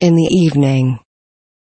In the evening.